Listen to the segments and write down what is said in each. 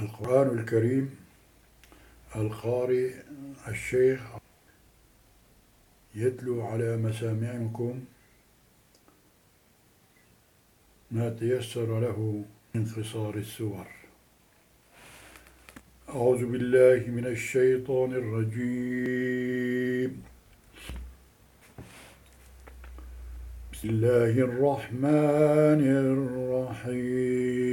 القرآن الكريم القارئ الشيخ يتلو على مسامعكم ما تيسر له من قصار السور. أعوذ بالله من الشيطان الرجيم. بسم الله الرحمن الرحيم.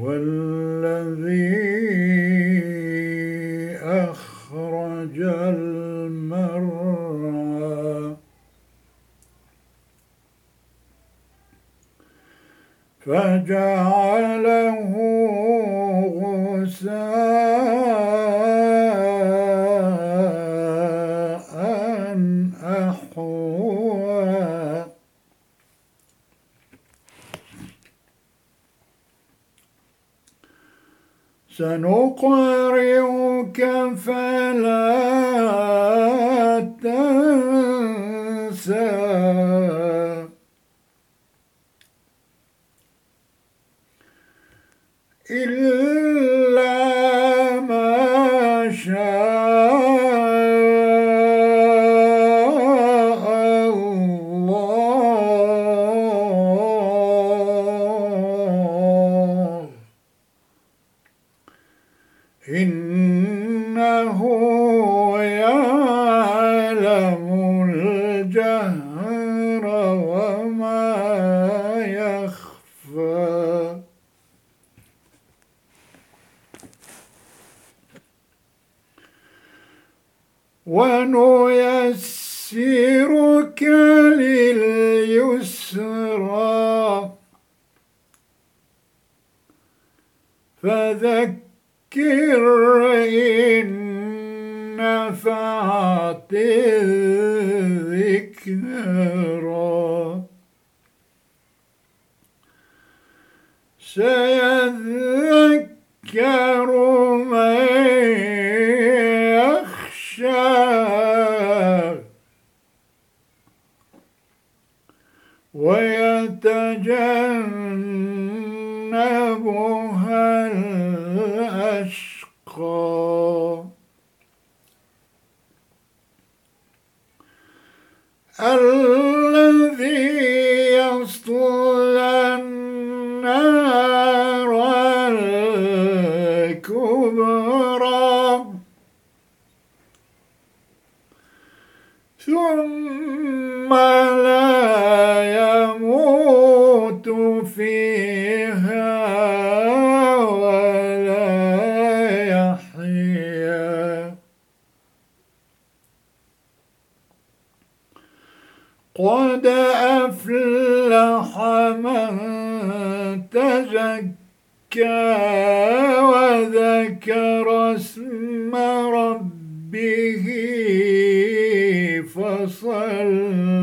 والذي أخرج المرعى. فجعله غثاء سنقرئك فلا تنسى. إلا ويتجنبها الأشقى. الذي وذكر اسم ربه فصلى.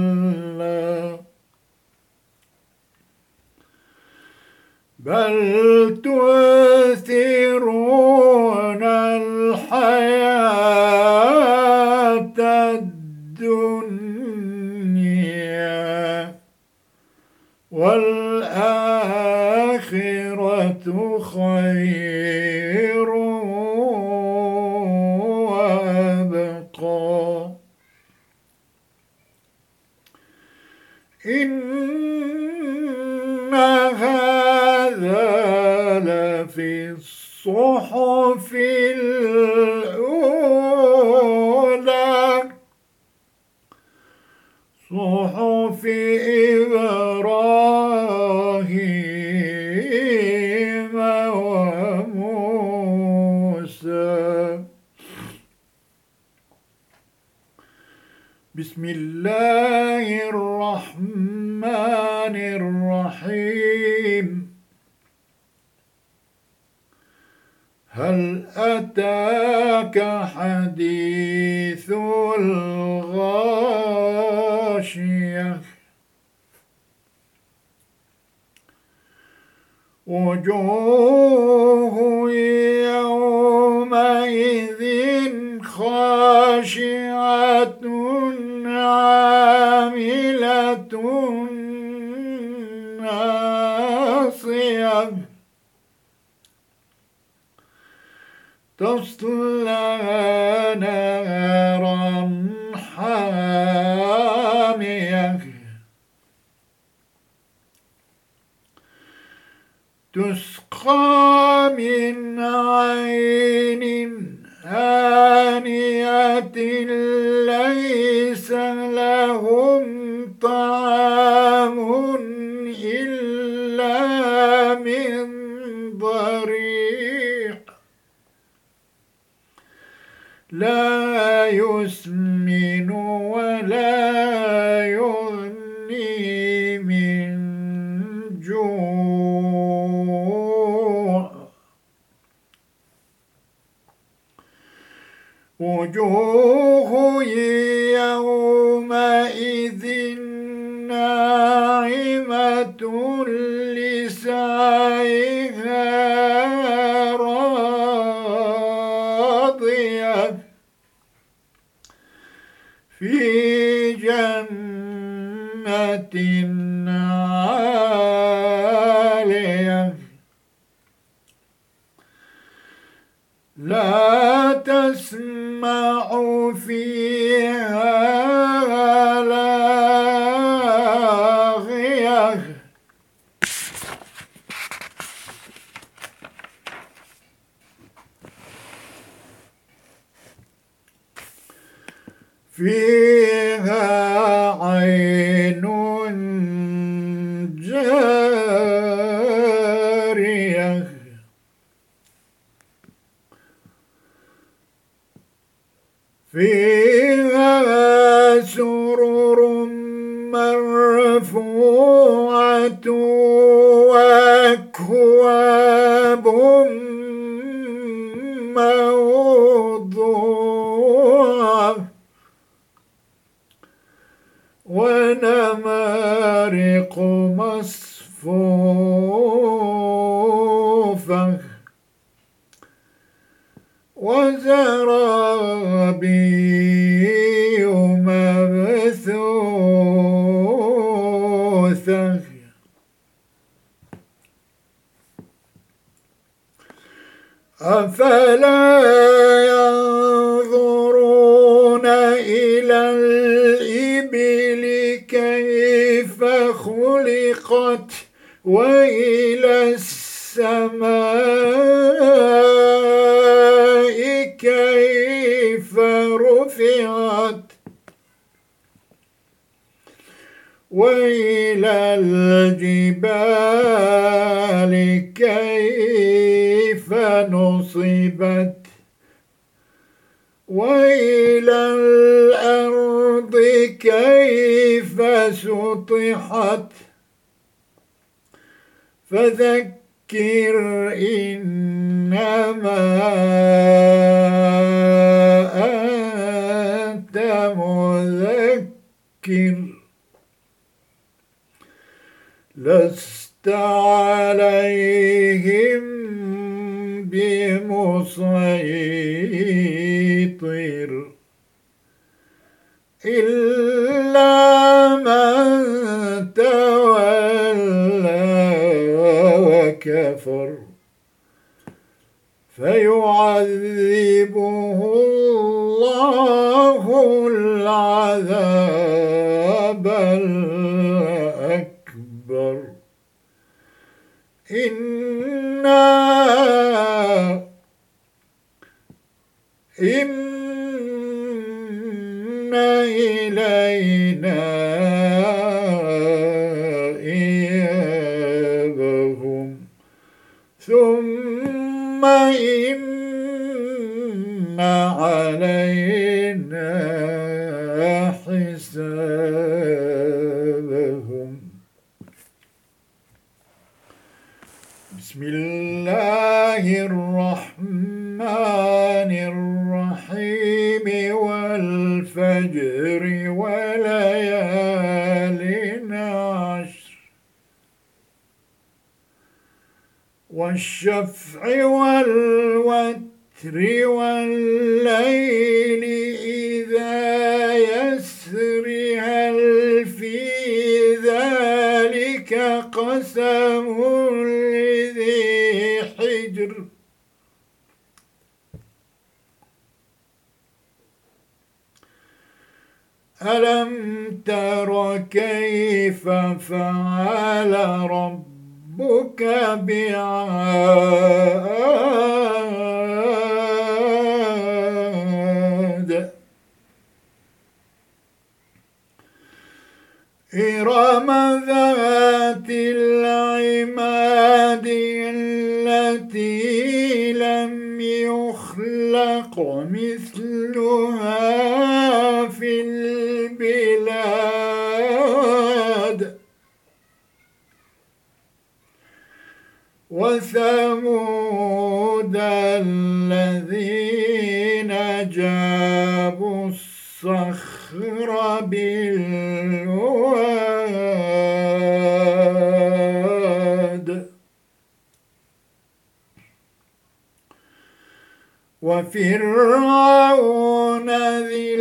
بل تؤثرون حديث الغاشية. وجوه يومئذ خاشعة عاملة ناصية. تصلى تسقى من عين آنية ليس لهم طعام إلا من ضريع وجوه Yeah. كيف رفعت. وإلى الجبال كيف نصبت. وإلى الأرض كيف سطحت. فذكر إنما أنت مذكر. لست عليهم بمسيطر إلا وكفر فيعذبه الله العذاب الأكبر. إنا إن إلينا علينا حسابهم. بسم الله الرحمن الرحيم والفجر وليال عشر والشفع والوتر الوتر والليل إذا يسر هل في ذلك قسم لذي حجر؟ ألم تر كيف فعل ربك بعاد؟ يخلق مثلها في البلاد. وثمود الذين جابوا الصخر بالواد وفرعون ذي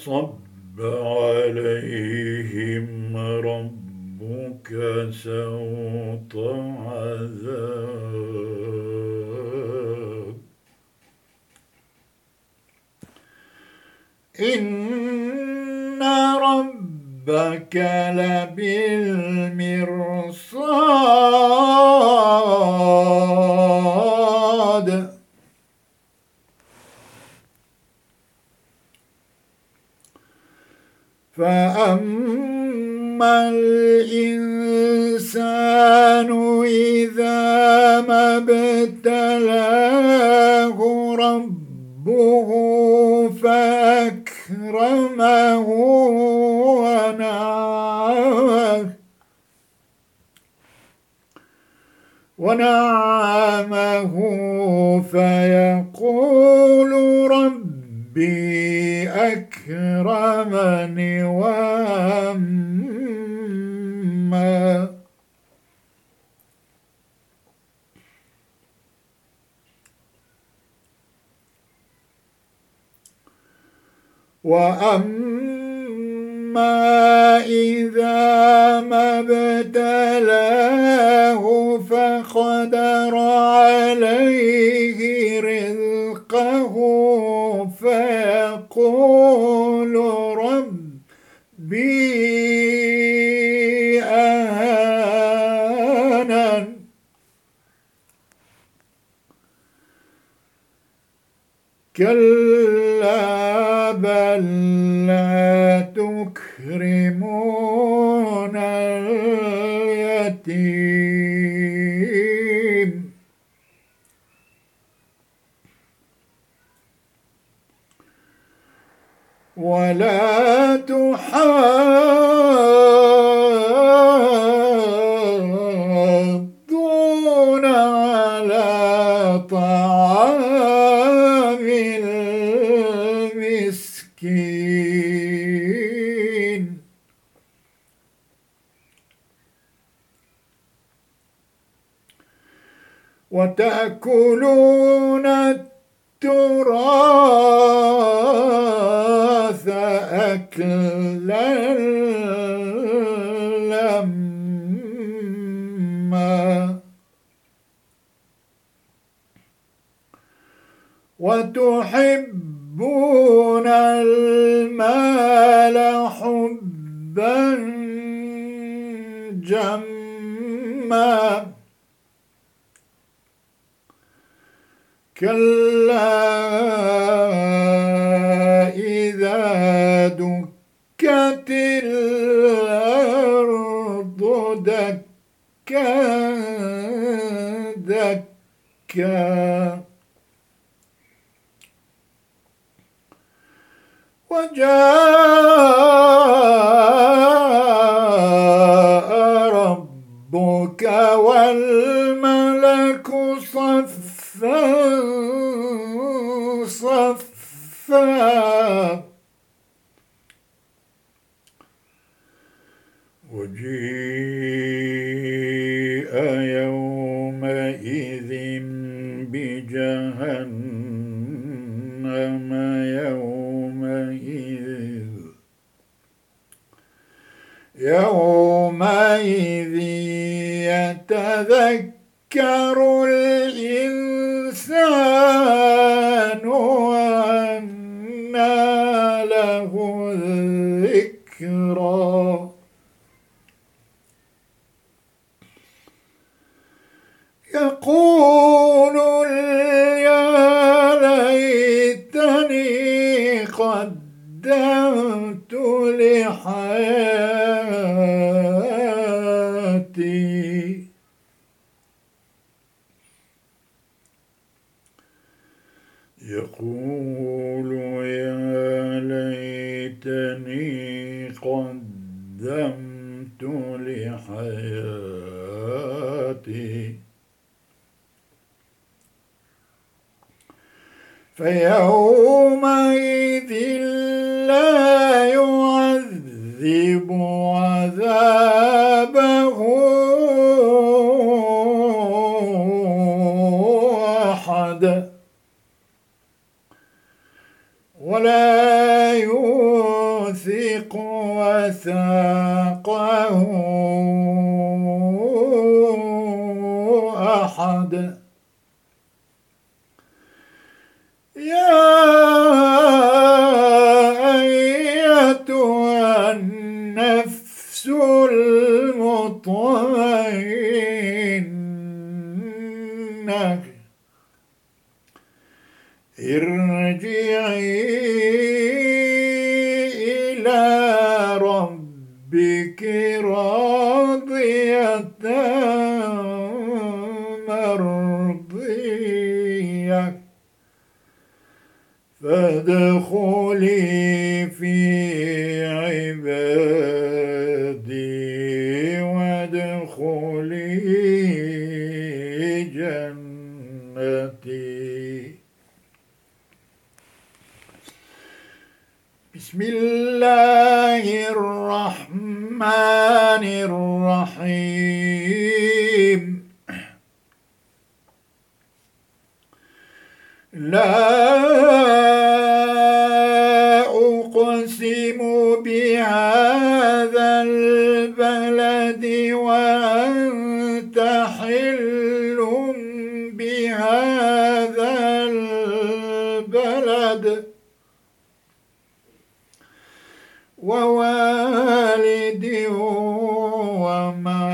فصب عليهم ربك سوط عذاب. إن ربك لبالمرصاد. فأما الإنسان إذا ما ابتلاه ربه فأكرمه ونعمه ونعمه فيقول ربي أكرمن وأما. وأما إذا ما ابتلاه فقدر عليه فيقول ربي أهانن كلا وتحبون المال حبا جما. كلا دكا وجاء ربك والملك صفا صفا. وجيء فيومئذ لا يعذب عذابه أحد ولا يوثق وثاقه أحد يا أيتها النفس المطمئنة. فادخلي في عبادي وادخلي جنتي. بسم الله الرحمن الرحيم. لا ووالد وما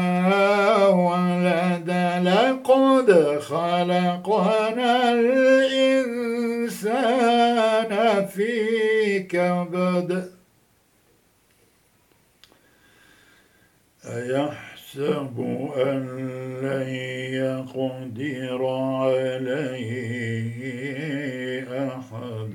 ولد لقد خلقنا الإنسان في كبد. أيحسب أن لن يقدر عليه أحد؟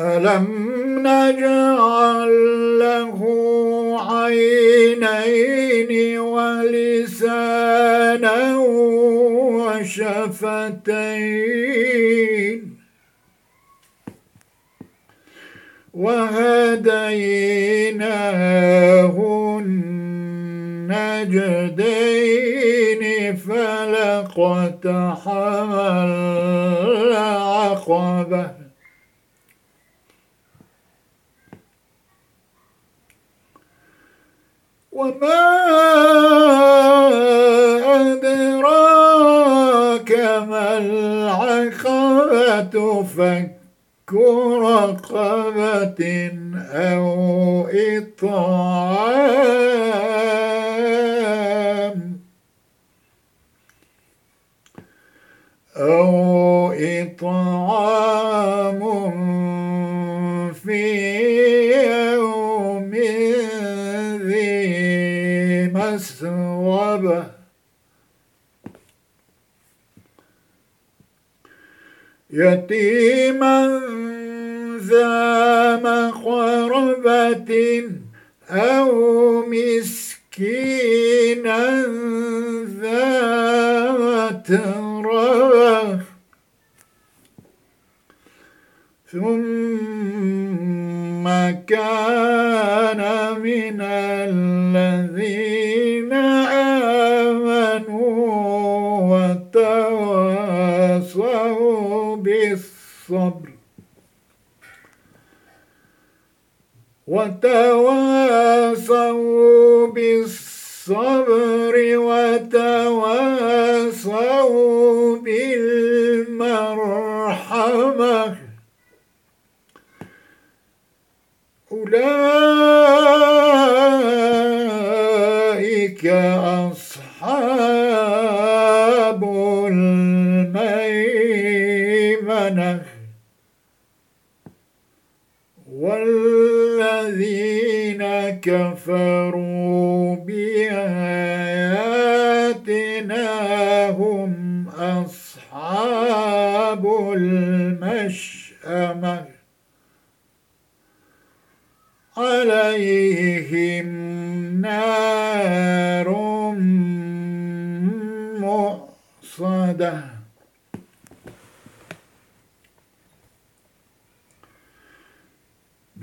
ألم نجعل له عينين ولسانا وشفتين وهديناه النجدين فلقتحم العقبة وما أدراك ما العقبة فك رقبة أو إطعام أو إطعام مسغبة يتيما ذا مقربة أو مسكينا ذا متربة ثم كان بالصبر وتواصوا بالصبر وتواصوا بالمرحمة. أولئك أصحاب foram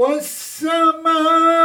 What's summer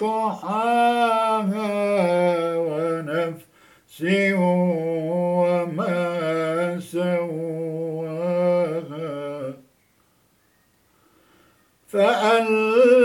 طحاها ونفس وما سواها. فألقى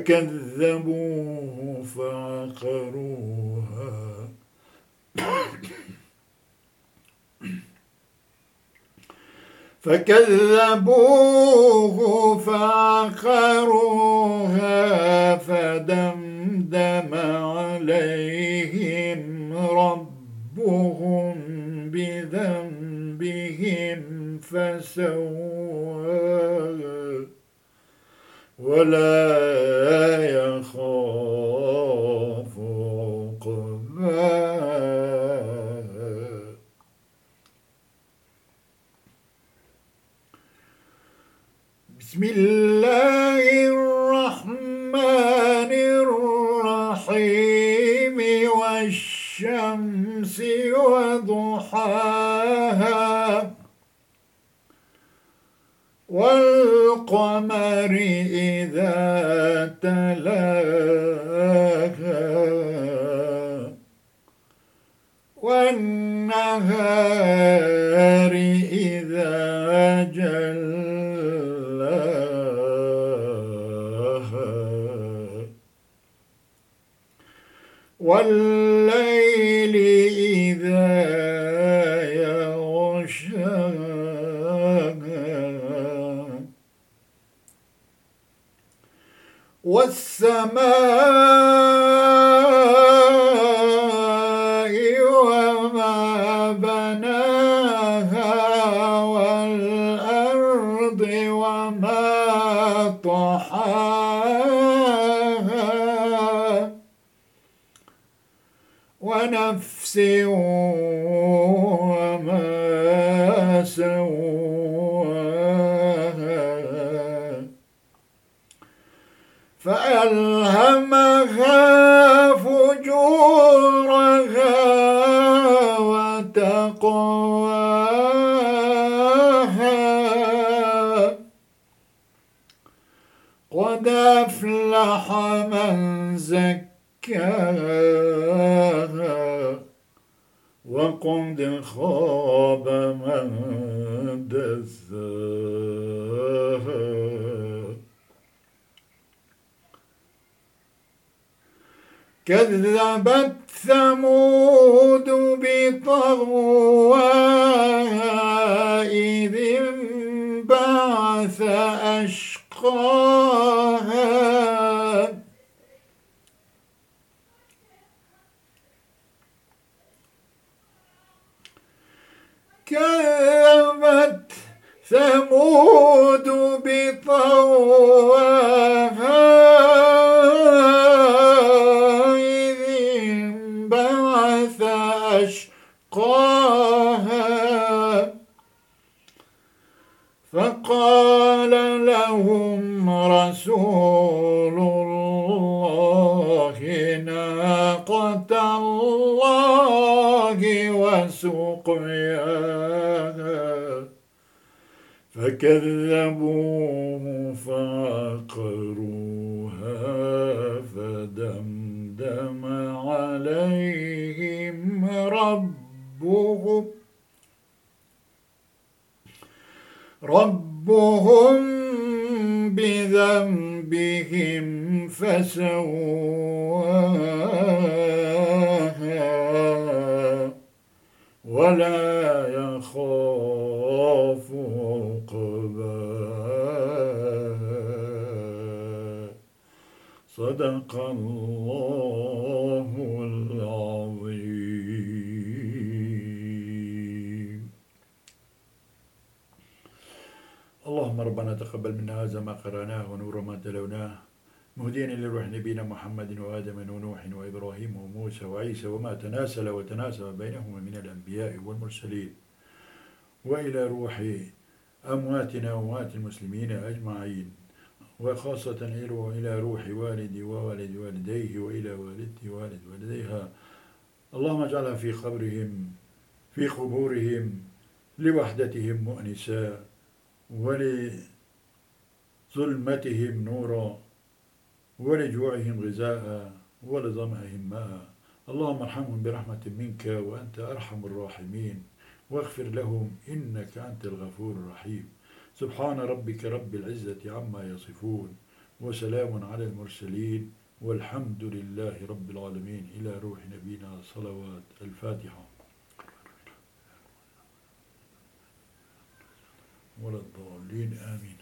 فكذبوه فعقروها فكذبوه فعقروها فدمدم عليهم ربهم بذنبهم فسواها ولا والقمر إذا تلاها والنهار إذا جلاها قد أفلح من زكاها وقد خاب من دساها كذبت ثمود بطغواها إذ انبعث أشقاها كذبت ثمود بطغواها إذ انبعث أشقاها. فقال لهم رسول الله ناقة الله وسقياها فكذبوه فعقروها فدمدم عليهم ربهم. ربهم بذنبهم فسواها ولا يخاف عقباها. صدق الله ربنا تقبل منا هذا ما قرأناه ونور ما تلوناه. مهدينا لروح نبينا محمد وآدم ونوح وإبراهيم وموسى وعيسى وما تناسل وتناسب بينهما من الأنبياء والمرسلين. وإلى روح أمواتنا وأموات المسلمين أجمعين وخاصة إلى روح والدي ووالد والديه وإلى والدتي ووالد والديها. اللهم اجعلها في قبرهم في قبورهم لوحدتهم مؤنسا ولظلمتهم نورا ولجوعهم غذاء ولظمأهم ماء. اللهم ارحمهم برحمة منك وأنت أرحم الراحمين. واغفر لهم إنك أنت الغفور الرحيم. سبحان ربك رب العزة عما يصفون وسلام على المرسلين والحمد لله رب العالمين. إلى روح نبينا صلوات الفاتحة. ولا الضالين آمين.